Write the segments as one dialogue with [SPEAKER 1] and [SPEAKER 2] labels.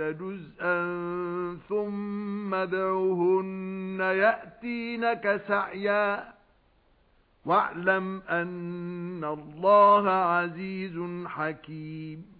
[SPEAKER 1] جُزْءًا ثُمَّ ادْعُهُنَّ يَأْتِينَكَ سَعْيًا. وَاعْلَمْ أَنَّ اللَّهَ عَزِيزٌ حَكِيمٌ.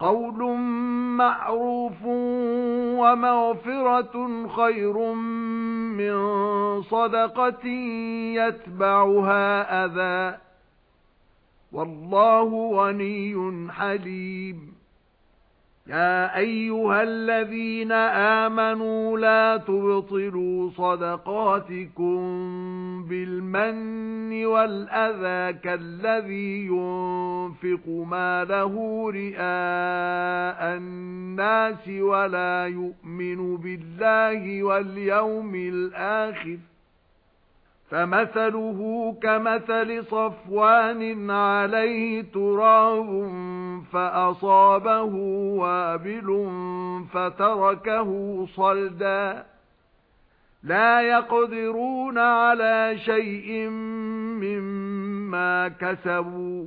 [SPEAKER 1] قَوْلٌ مَّعْرُوفٌ وَمَغْفِرَةٌ خَيْرٌ مِّن صَدَقَةٍ يَتْبَعُهَا أَذًى. وَاللَّهُ غَنِيٌّ حَلِيمٌ. يَا أَيُّهَا الَّذِينَ آمَنُوا لَا تُبْطِلُوا صَدَقَاتِكُمْ بِالْمَنِّ وَالْأَذَى كَالَّذِي يُنفِقُ مَالَهُ رِئَاءَ النَّاسِ وَلَا يُؤْمِنُ بِاللَّهِ وَالْيَوْمِ الْآخِرِ فَمَثَلُهُ كَمَثَلِ صَفْوَانٍ عَلَيْهِ تُرَابٌ فَأَصَابَهُ وَابِلٌ فَتَرَكَهُ صَلْدًا لَا يَقْدِرُونَ عَلَى شَيْءٍ مِّمَّا كَسَبُوا